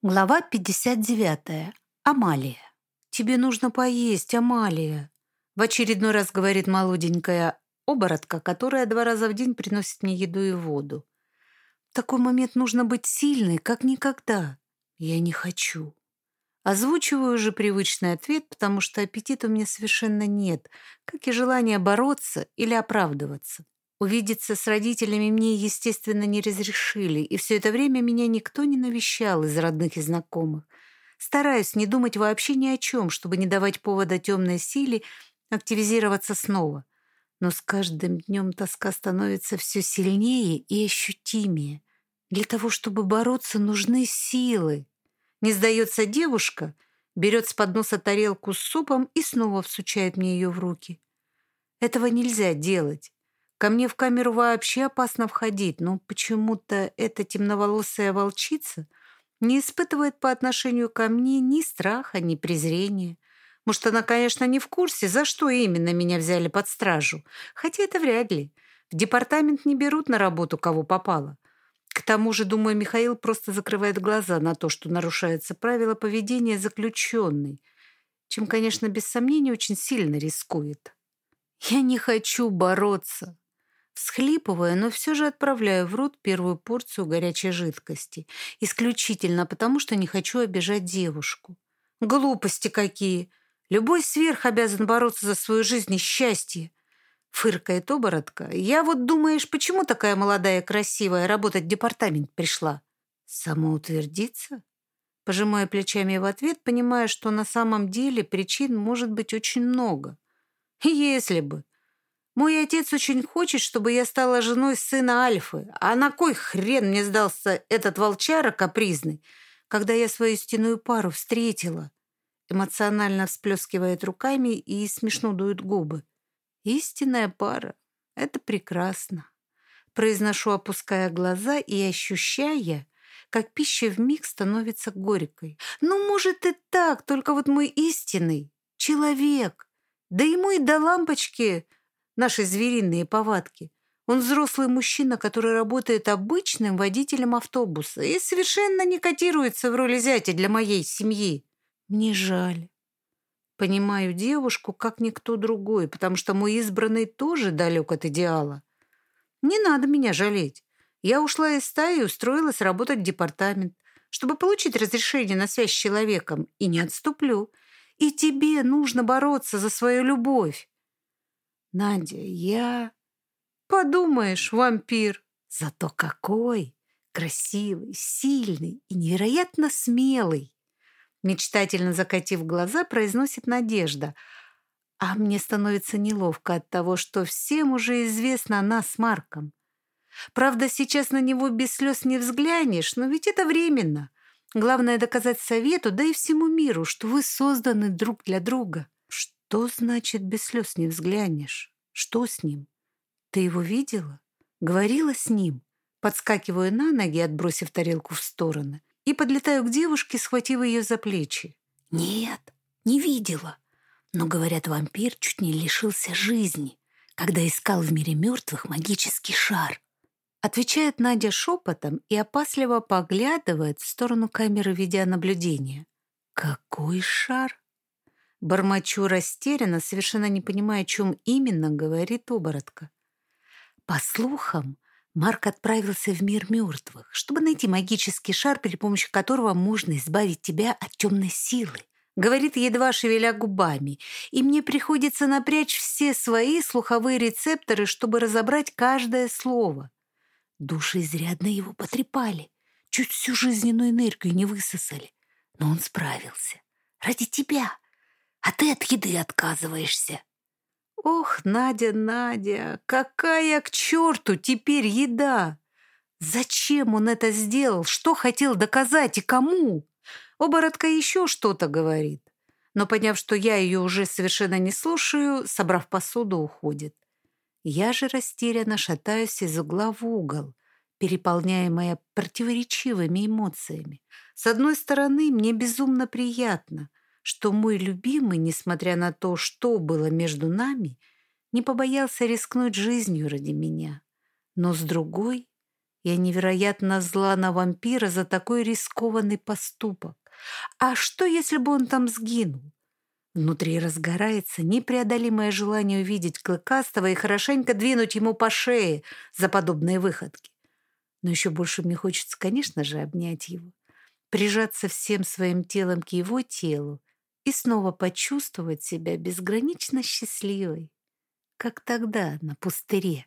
Глава 59. Амалия. «Тебе нужно поесть, Амалия», — в очередной раз говорит молоденькая оборотка, которая два раза в день приносит мне еду и воду. В такой момент нужно быть сильной, как никогда. Я не хочу. Озвучиваю уже привычный ответ, потому что аппетита у меня совершенно нет, как и желание бороться или оправдываться. Увидеться с родителями мне, естественно, не разрешили, и все это время меня никто не навещал из родных и знакомых. Стараюсь не думать вообще ни о чем, чтобы не давать повода темной силе активизироваться снова. Но с каждым днем тоска становится все сильнее и ощутимее. Для того, чтобы бороться, нужны силы. Не сдается девушка, берет с подноса тарелку с супом и снова всучает мне ее в руки. Этого нельзя делать. Ко мне в камеру вообще опасно входить, но почему-то эта темноволосая волчица не испытывает по отношению ко мне ни страха, ни презрения. Может, она, конечно, не в курсе, за что именно меня взяли под стражу. Хотя это вряд ли. В департамент не берут на работу, кого попало. К тому же, думаю, Михаил просто закрывает глаза на то, что нарушаются правила поведения заключенной, чем, конечно, без сомнения, очень сильно рискует. Я не хочу бороться. Всхлипывая, но все же отправляю в рот первую порцию горячей жидкости. Исключительно потому, что не хочу обижать девушку. Глупости какие! Любой сверх обязан бороться за свою жизнь и счастье. Фыркает оборотка. Я вот, думаешь, почему такая молодая красивая работать в департамент пришла? Самоутвердиться? Пожимая плечами в ответ, понимая, что на самом деле причин может быть очень много. Если бы. Мой отец очень хочет, чтобы я стала женой сына Альфы. А на кой хрен мне сдался этот волчара капризный, когда я свою стеную пару встретила?» Эмоционально всплескивает руками и смешно дует губы. «Истинная пара. Это прекрасно». Произношу, опуская глаза и ощущая, как пища вмиг становится горькой. «Ну, может, и так, только вот мой истинный человек. Да ему и до лампочки наши звериные повадки. Он взрослый мужчина, который работает обычным водителем автобуса и совершенно не котируется в роли зятя для моей семьи. Мне жаль. Понимаю девушку, как никто другой, потому что мой избранный тоже далек от идеала. Не надо меня жалеть. Я ушла из стаи и устроилась работать в департамент, чтобы получить разрешение на связь с человеком, и не отступлю. И тебе нужно бороться за свою любовь. Надя, я... Подумаешь, вампир. Зато какой! Красивый, сильный и невероятно смелый. Мечтательно закатив глаза, произносит Надежда. А мне становится неловко от того, что всем уже известно о нас с Марком. Правда, сейчас на него без слез не взглянешь, но ведь это временно. Главное доказать совету, да и всему миру, что вы созданы друг для друга. Что значит без слез не взглянешь? Что с ним? Ты его видела? Говорила с ним? Подскакиваю на ноги, отбросив тарелку в стороны, и подлетаю к девушке, схватив ее за плечи. Нет, не видела. Но, говорят, вампир чуть не лишился жизни, когда искал в мире мертвых магический шар. Отвечает Надя шепотом и опасливо поглядывает в сторону камеры видеонаблюдения. Какой шар? Бормочу растерянно, совершенно не понимая, о чем именно говорит оборотка. По слухам, Марк отправился в мир мертвых, чтобы найти магический шар, при помощи которого можно избавить тебя от темной силы. Говорит, едва шевеля губами, и мне приходится напрячь все свои слуховые рецепторы, чтобы разобрать каждое слово. Души изрядно его потрепали, чуть всю жизненную энергию не высосали. Но он справился. Ради тебя — а ты от еды отказываешься. Ох, Надя, Надя, какая к черту теперь еда? Зачем он это сделал? Что хотел доказать и кому? Оборотка еще что-то говорит. Но, поняв, что я ее уже совершенно не слушаю, собрав посуду, уходит. Я же растерянно шатаюсь из угла в угол, переполняемая противоречивыми эмоциями. С одной стороны, мне безумно приятно, что мой любимый, несмотря на то, что было между нами, не побоялся рискнуть жизнью ради меня. Но с другой, Я невероятно зла на вампира за такой рискованный поступок. А что, если бы он там сгинул? Внутри разгорается непреодолимое желание увидеть Клыкастого и хорошенько двинуть ему по шее за подобные выходки. Но еще больше мне хочется, конечно же, обнять его, прижаться всем своим телом к его телу и снова почувствовать себя безгранично счастливой, как тогда на пустыре.